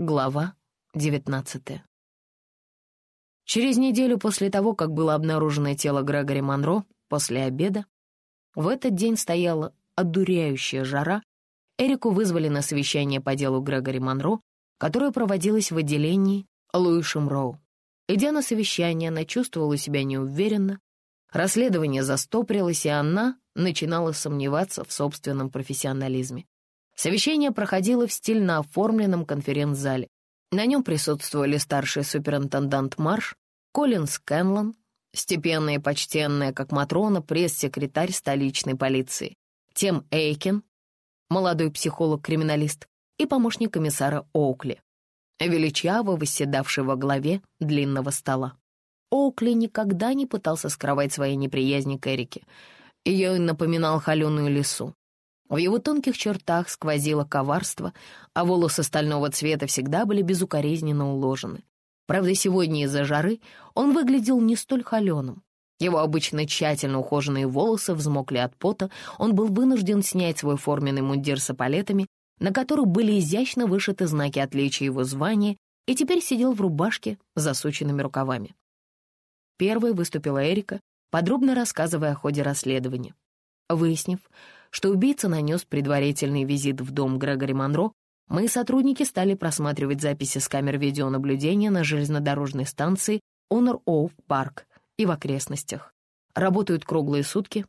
Глава 19 Через неделю после того, как было обнаружено тело Грегори Монро, после обеда, в этот день стояла одуряющая жара, Эрику вызвали на совещание по делу Грегори Монро, которое проводилось в отделении Луишем Роу. Идя на совещание, она чувствовала себя неуверенно, расследование застопорилось, и она начинала сомневаться в собственном профессионализме. Совещание проходило в стильно оформленном конференц-зале. На нем присутствовали старший суперинтендант Марш, Колин Скэнлон, степенная и почтенная, как Матрона, пресс-секретарь столичной полиции, Тем Эйкин, молодой психолог-криминалист, и помощник комиссара Оукли, величаво восседавший во главе длинного стола. Оукли никогда не пытался скрывать своей неприязни к Эрике. Ее напоминал холеную лису. В его тонких чертах сквозило коварство, а волосы стального цвета всегда были безукоризненно уложены. Правда, сегодня из-за жары он выглядел не столь холеным. Его обычно тщательно ухоженные волосы взмокли от пота, он был вынужден снять свой форменный мундир с эполетами, на которых были изящно вышиты знаки отличия его звания, и теперь сидел в рубашке с засученными рукавами. Первой выступила Эрика, подробно рассказывая о ходе расследования. Выяснив, что убийца нанес предварительный визит в дом Грегори Монро, мы, сотрудники, стали просматривать записи с камер видеонаблюдения на железнодорожной станции Honor Oak Park и в окрестностях. Работают круглые сутки,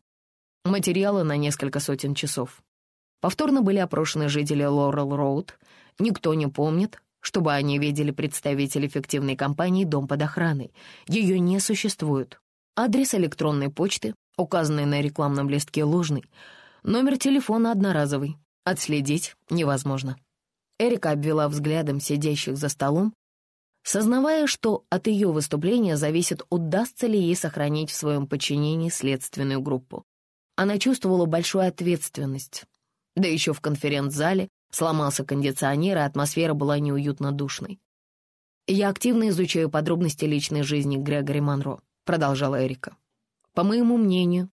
материалы на несколько сотен часов. Повторно были опрошены жители Лорел Роуд. Никто не помнит, чтобы они видели представителей эффективной компании «Дом под охраной». Ее не существует. Адрес электронной почты, указанный на рекламном листке, ложный — Номер телефона одноразовый. Отследить невозможно. Эрика обвела взглядом сидящих за столом, сознавая, что от ее выступления зависит, удастся ли ей сохранить в своем подчинении следственную группу. Она чувствовала большую ответственность. Да еще в конференц-зале сломался кондиционер, и атмосфера была неуютно душной. «Я активно изучаю подробности личной жизни Грегори Монро», — продолжала Эрика. «По моему мнению,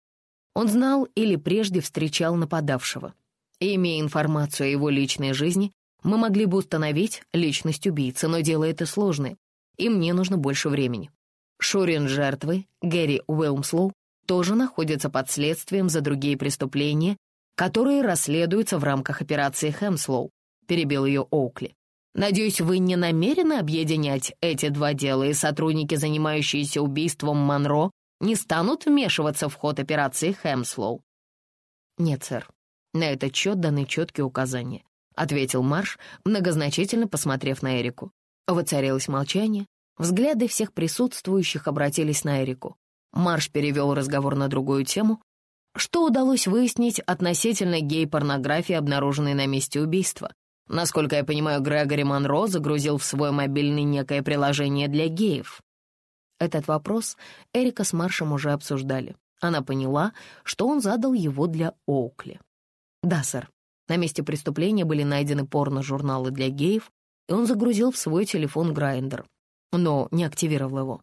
он знал или прежде встречал нападавшего. И, имея информацию о его личной жизни, мы могли бы установить личность убийцы, но дело это сложное, и мне нужно больше времени. Шурин жертвы, Гэри Уэлмслоу, тоже находится под следствием за другие преступления, которые расследуются в рамках операции Хэмслоу, перебил ее Оукли. Надеюсь, вы не намерены объединять эти два дела, и сотрудники, занимающиеся убийством Монро, не станут вмешиваться в ход операции Хэмслоу?» «Нет, сэр. На этот счет даны четкие указания», — ответил Марш, многозначительно посмотрев на Эрику. Воцарилось молчание. Взгляды всех присутствующих обратились на Эрику. Марш перевел разговор на другую тему. Что удалось выяснить относительно гей-порнографии, обнаруженной на месте убийства? Насколько я понимаю, Грегори Монро загрузил в свой мобильный некое приложение для геев. Этот вопрос Эрика с Маршем уже обсуждали. Она поняла, что он задал его для Оукли. «Да, сэр. На месте преступления были найдены порно-журналы для геев, и он загрузил в свой телефон Grindr, но не активировал его.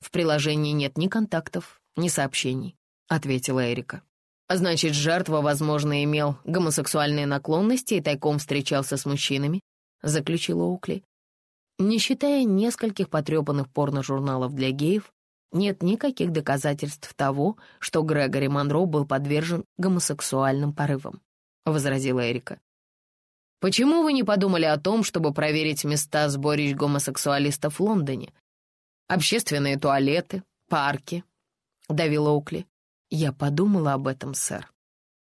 В приложении нет ни контактов, ни сообщений», — ответила Эрика. «Значит, жертва, возможно, имел гомосексуальные наклонности и тайком встречался с мужчинами», — заключила Оукли. Не считая нескольких потрепанных порно-журналов для геев, нет никаких доказательств того, что Грегори Монро был подвержен гомосексуальным порывам», — возразила Эрика. «Почему вы не подумали о том, чтобы проверить места сборищ гомосексуалистов в Лондоне? Общественные туалеты, парки?» — давила Окли. «Я подумала об этом, сэр.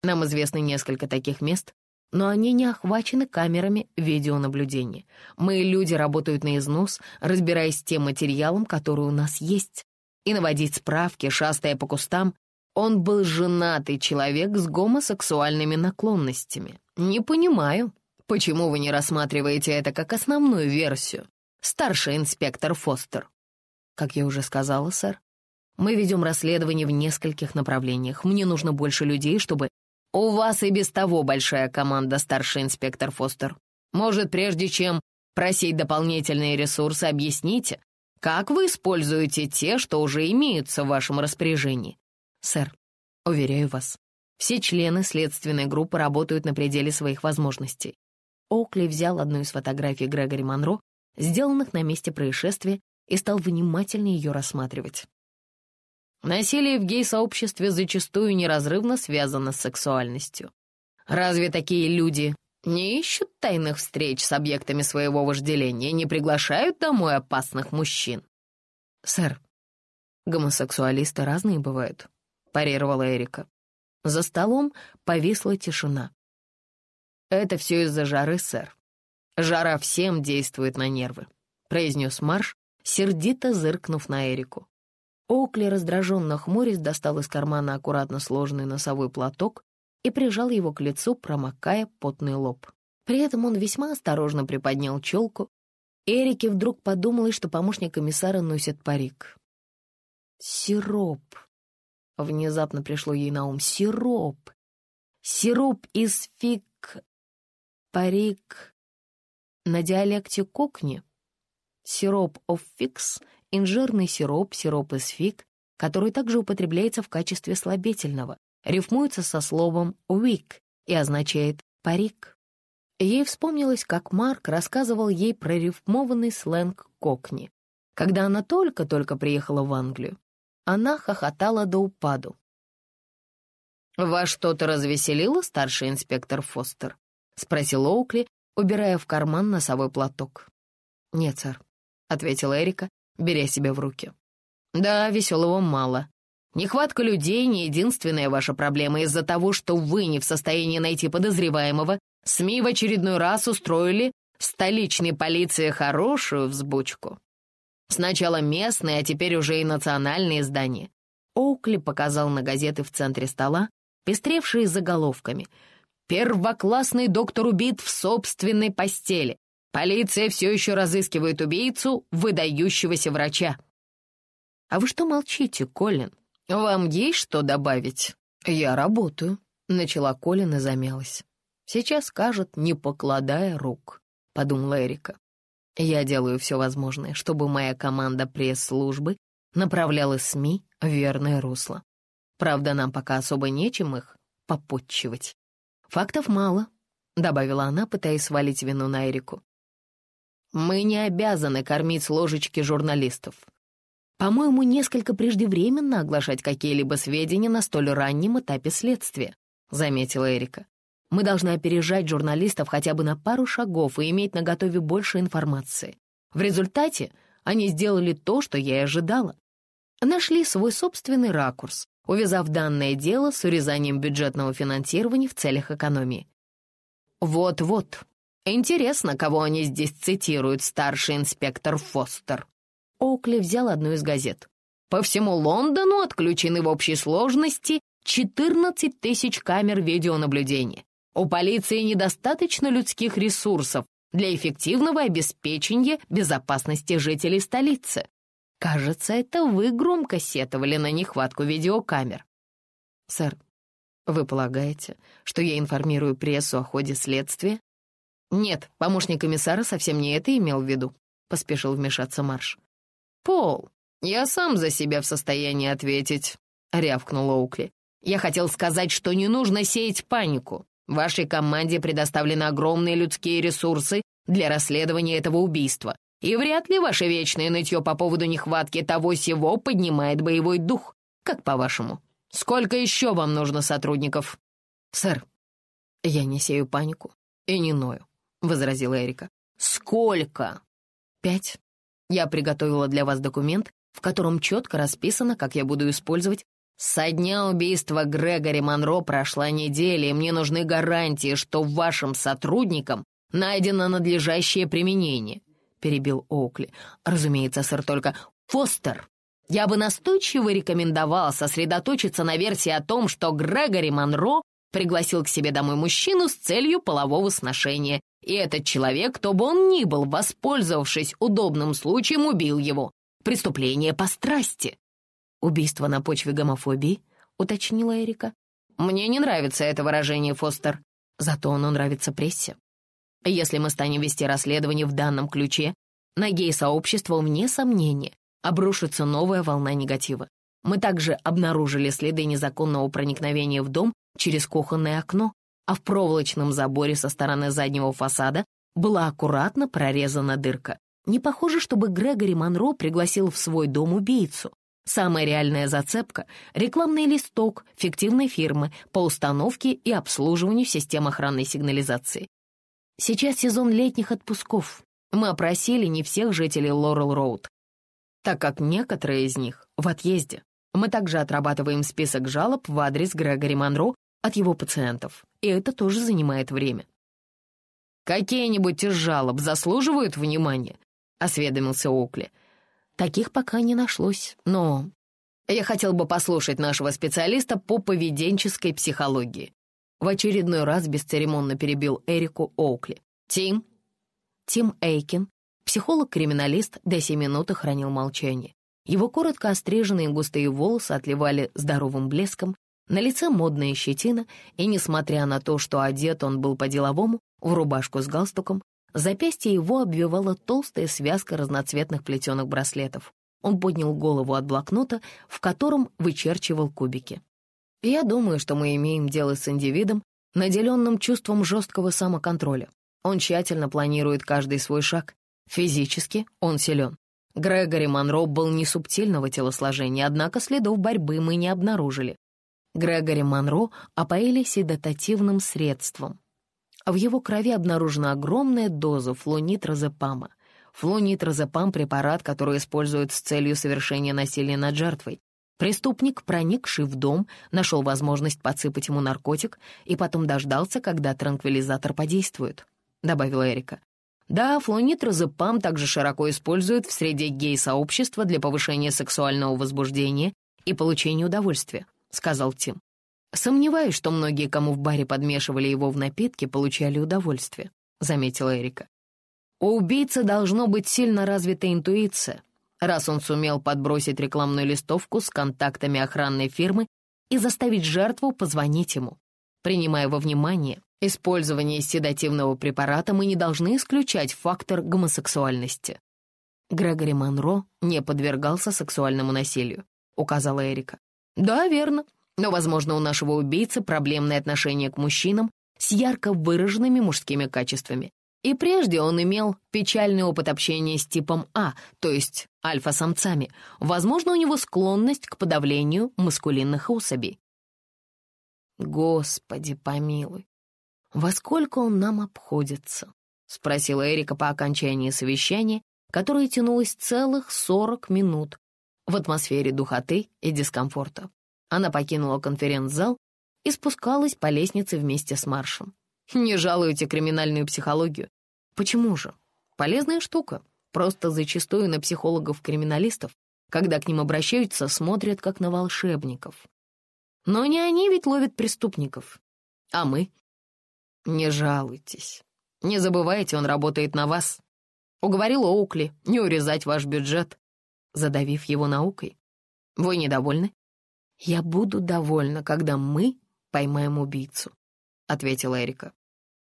Нам известно несколько таких мест, но они не охвачены камерами видеонаблюдения. Мы, люди, работают на износ, разбираясь с тем материалом, который у нас есть. И наводить справки, шастая по кустам. Он был женатый человек с гомосексуальными наклонностями. Не понимаю, почему вы не рассматриваете это как основную версию, старший инспектор Фостер. Как я уже сказала, сэр, мы ведем расследование в нескольких направлениях. Мне нужно больше людей, чтобы «У вас и без того большая команда, старший инспектор Фостер. Может, прежде чем просить дополнительные ресурсы, объясните, как вы используете те, что уже имеются в вашем распоряжении?» «Сэр, уверяю вас, все члены следственной группы работают на пределе своих возможностей. Оукли взял одну из фотографий Грегори Монро, сделанных на месте происшествия, и стал внимательно ее рассматривать. Насилие в гей-сообществе зачастую неразрывно связано с сексуальностью. Разве такие люди не ищут тайных встреч с объектами своего вожделения, не приглашают домой опасных мужчин? «Сэр, гомосексуалисты разные бывают», — парировала Эрика. За столом повисла тишина. «Это все из-за жары, сэр. Жара всем действует на нервы», — произнес Марш, сердито зыркнув на Эрику. Оукли, раздраженно хмурясь, достал из кармана аккуратно сложенный носовой платок и прижал его к лицу, промокая потный лоб. При этом он весьма осторожно приподнял челку. Эрике вдруг подумалось, что помощник комиссара носит парик. «Сироп!» — внезапно пришло ей на ум. «Сироп! Сироп из фиг... парик...» На диалекте кокни сироп of fix — инжирный сироп, сироп из фиг, который также употребляется в качестве слабительного, рифмуется со словом «wig» и означает «парик». Ей вспомнилось, как Марк рассказывал ей про рифмованный сленг кокни. Когда она только-только приехала в Англию, она хохотала до упаду. «Вас что-то развеселило, старший инспектор Фостер?» — спросил Оукли, убирая в карман носовой платок. «Нет, сэр», — ответила Эрика, беря себя в руки. «Да, веселого мало. Нехватка людей — не единственная ваша проблема из-за того, что вы не в состоянии найти подозреваемого. СМИ в очередной раз устроили столичной полиции хорошую взбучку. Сначала местные, а теперь уже и национальные издания. Оукли показал на газеты в центре стола, пестревшие заголовками. «Первоклассный доктор убит в собственной постели. Полиция все еще разыскивает убийцу, выдающегося врача». «А вы что молчите, Колин?» «Вам есть что добавить?» «Я работаю», — начала Колин и замялась. «Сейчас скажет, не покладая рук», — подумала Эрика. «Я делаю все возможное, чтобы моя команда пресс-службы направляла СМИ в верное русло. Правда, нам пока особо нечем их попотчевать. Фактов мало», — добавила она, пытаясь свалить вину на Эрику. «Мы не обязаны кормить с ложечки журналистов. По-моему, несколько преждевременно оглашать какие-либо сведения на столь раннем этапе следствия», — заметила Эрика. «Мы должны опережать журналистов хотя бы на пару шагов и иметь наготове больше информации. В результате они сделали то, что я и ожидала. Нашли свой собственный ракурс, увязав данное дело с урезанием бюджетного финансирования в целях экономии. Вот-вот. Интересно, кого они здесь цитируют, старший инспектор Фостер. Оукли взял одну из газет. По всему Лондону отключены в общей сложности 14 тысяч камер видеонаблюдения. У полиции недостаточно людских ресурсов для эффективного обеспечения безопасности жителей столицы. Кажется, это вы громко сетовали на нехватку видеокамер. Сэр, вы полагаете, что я информирую прессу о ходе следствия? Нет, помощник комиссара совсем не это имел в виду, поспешил вмешаться Марш. «Пол, я сам за себя в состоянии ответить», — рявкнул Оукли. «Я хотел сказать, что не нужно сеять панику. Вашей команде предоставлены огромные людские ресурсы для расследования этого убийства, и вряд ли ваше вечное нытье по поводу нехватки того-сего поднимает боевой дух. Как по-вашему? Сколько еще вам нужно сотрудников?» «Сэр, я не сею панику и не ною», — возразила Эрика. «Сколько?» «Пять я приготовила для вас документ, в котором четко расписано, как я буду использовать. Со дня убийства Грегори Монро прошла неделя, и мне нужны гарантии, что вашим сотрудникам найдено надлежащее применение», — перебил Оукли. «Разумеется, сэр, только Фостер. Я бы настойчиво рекомендовал сосредоточиться на версии о том, что Грегори Монро пригласил к себе домой мужчину с целью полового сношения и этот человек, кто бы он ни был, воспользовавшись удобным случаем, убил его. Преступление по страсти. Убийство на почве гомофобии, уточнила Эрика. Мне не нравится это выражение, Фостер. Зато оно нравится прессе. Если мы станем вести расследование в данном ключе, на гей-сообщество, вне сомнения, обрушится новая волна негатива. Мы также обнаружили следы незаконного проникновения в дом через кухонное окно, а в проволочном заборе со стороны заднего фасада была аккуратно прорезана дырка. Не похоже, чтобы Грегори Монро пригласил в свой дом убийцу. Самая реальная зацепка — рекламный листок фиктивной фирмы по установке и обслуживанию систем охранной сигнализации. Сейчас сезон летних отпусков. Мы опросили не всех жителей Лорел-Роуд, так как некоторые из них в отъезде. Мы также отрабатываем список жалоб в адрес Грегори Монро от его пациентов, и это тоже занимает время. «Какие-нибудь из жалоб заслуживают внимания?» — осведомился Окли. «Таких пока не нашлось, но я хотел бы послушать нашего специалиста по поведенческой психологии». В очередной раз бесцеремонно перебил Эрику Оукли. «Тим?» Тим Эйкин, психолог-криминалист, до семи минут хранил молчание. Его коротко остриженные густые волосы отливали здоровым блеском, на лице модная щетина, и, несмотря на то, что одет он был по-деловому, в рубашку с галстуком, запястье его обвивала толстая связка разноцветных плетеных браслетов. Он поднял голову от блокнота, в котором вычерчивал кубики. «Я думаю, что мы имеем дело с индивидом, наделенным чувством жесткого самоконтроля. Он тщательно планирует каждый свой шаг. Физически он силен. Грегори Монро был не субтильного телосложения, однако следов борьбы мы не обнаружили. Грегори Монро опоили седатативным средством. В его крови обнаружена огромная доза флунитрозепама. Флунитрозепам — препарат, который используют с целью совершения насилия над жертвой. Преступник, проникший в дом, нашел возможность подсыпать ему наркотик и потом дождался, когда транквилизатор подействует, — добавила Эрика. Да, флунитрозепам также широко используют в среде гей-сообщества для повышения сексуального возбуждения и получения удовольствия, сказал Тим. Сомневаюсь, что многие, кому в баре подмешивали его в напитки, получали удовольствие, заметила Эрика. У убийцы должно быть сильно развита интуиция, раз он сумел подбросить рекламную листовку с контактами охранной фирмы и заставить жертву позвонить ему. Принимая во внимание, Использование седативного препарата мы не должны исключать фактор гомосексуальности. Грегори Монро не подвергался сексуальному насилию, указала Эрика. Да, верно. Но, возможно, у нашего убийцы проблемное отношение к мужчинам с ярко выраженными мужскими качествами. И прежде он имел печальный опыт общения с типом А, то есть альфа-самцами. Возможно, у него склонность к подавлению маскулинных особей. Господи помилуй, «Во сколько он нам обходится?» — спросила Эрика по окончании совещания, которое тянулось целых сорок минут в атмосфере духоты и дискомфорта. Она покинула конференц-зал и спускалась по лестнице вместе с Маршем. «Не жалуете криминальную психологию?» «Почему же? Полезная штука. Просто зачастую на психологов-криминалистов, когда к ним обращаются, смотрят как на волшебников. Но не они ведь ловят преступников, а мы. «Не жалуйтесь. Не забывайте, он работает на вас. Уговорил Оукли не урезать ваш бюджет, задавив его наукой. Вы недовольны?» «Я буду довольна, когда мы поймаем убийцу», — ответила Эрика.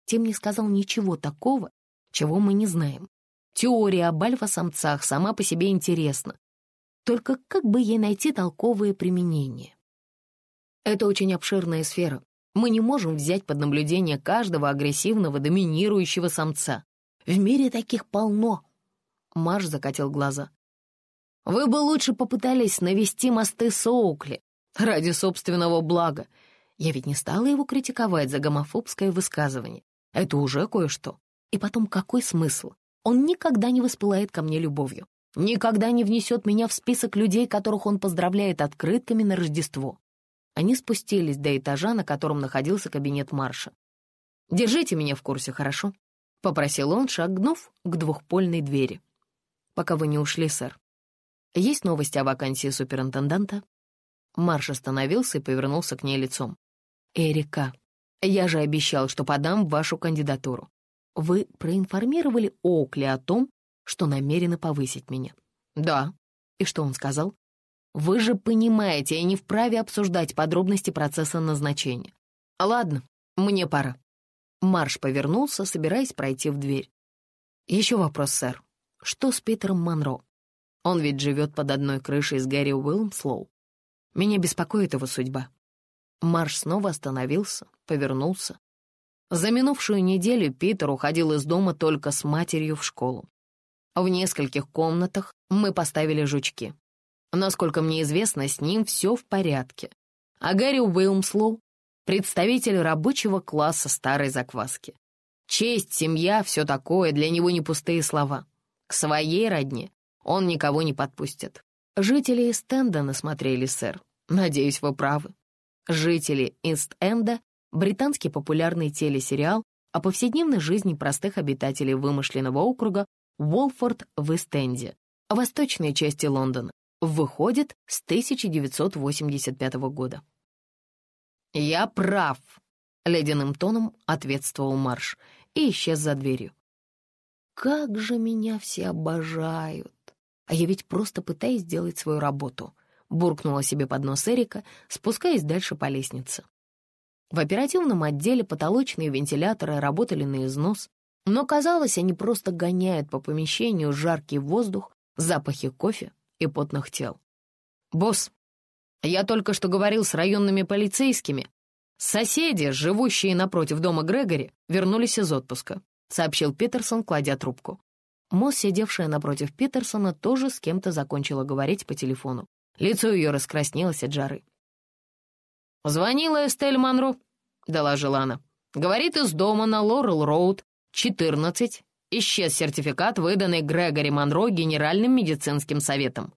Тим не сказал ничего такого, чего мы не знаем. Теория об альфа-самцах сама по себе интересна. Только как бы ей найти толковое применение? Это очень обширная сфера, мы не можем взять под наблюдение каждого агрессивного, доминирующего самца. В мире таких полно. Марш закатил глаза. Вы бы лучше попытались навести мосты с Оукли ради собственного блага. Я ведь не стала его критиковать за гомофобское высказывание. Это уже кое-что. И потом, какой смысл? Он никогда не воспылает ко мне любовью. Никогда не внесет меня в список людей, которых он поздравляет открытками на Рождество. Они спустились до этажа, на котором находился кабинет Марша. «Держите меня в курсе, хорошо?» — попросил он, шагнув к двухпольной двери. «Пока вы не ушли, сэр. Есть новости о вакансии суперинтенданта?» Марш остановился и повернулся к ней лицом. «Эрика, я же обещал, что подам вашу кандидатуру. Вы проинформировали Оукли о том, что намерены повысить меня?» «Да». «И что он сказал?» Вы же понимаете, я не вправе обсуждать подробности процесса назначения. Ладно, мне пора. Марш повернулся, собираясь пройти в дверь. Еще вопрос, сэр. Что с Питером Монро? Он ведь живет под одной крышей с Гэри Уилмслоу. Меня беспокоит его судьба. Марш снова остановился, повернулся. За минувшую неделю Питер уходил из дома только с матерью в школу. В нескольких комнатах мы поставили жучки. Насколько мне известно, с ним все в порядке. А Гэри Уилмслоу — представитель рабочего класса старой закваски. Честь, семья, все такое, для него не пустые слова. К своей родне он никого не подпустит. Жители Ист-Энда насмотрели, сэр. Надеюсь, вы правы. Жители Ист-Энда — британский популярный телесериал о повседневной жизни простых обитателей вымышленного округа Уолфорд в Ист-Энде, восточной части Лондона, выходит с 1985 года. «Я прав», — ледяным тоном ответствовал Марш и исчез за дверью. «Как же меня все обожают! А я ведь просто пытаюсь сделать свою работу», — буркнула себе под нос Эрика, спускаясь дальше по лестнице. В оперативном отделе потолочные вентиляторы работали на износ, но, казалось, они просто гоняют по помещению жаркий воздух, запахи кофе и потных тел. «Босс, я только что говорил с районными полицейскими. Соседи, живущие напротив дома Грегори, вернулись из отпуска», — сообщил Питерсон, кладя трубку. Мосс, сидевшая напротив Питерсона, тоже с кем-то закончила говорить по телефону. Лицо ее раскраснелось от жары. «Звонила Эстель Монро», — доложила она. «Говорит, из дома на Лорел-Роуд 14 исчез сертификат, выданный Грегори Монро Генеральным медицинским советом.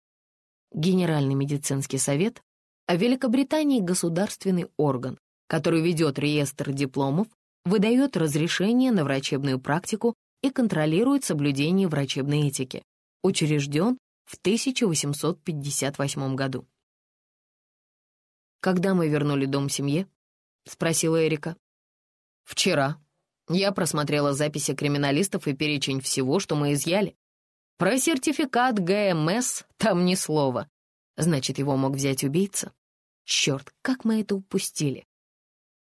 Генеральный медицинский совет в Великобритании государственный орган, который ведет реестр дипломов, выдает разрешение на врачебную практику и контролирует соблюдение врачебной этики. Учрежден в 1858 году. «Когда мы вернули дом семье?» — спросила Эрика. «Вчера», я просмотрела записи криминалистов и перечень всего, что мы изъяли. Про сертификат ГМС там ни слова. Значит, его мог взять убийца. Черт, как мы это упустили.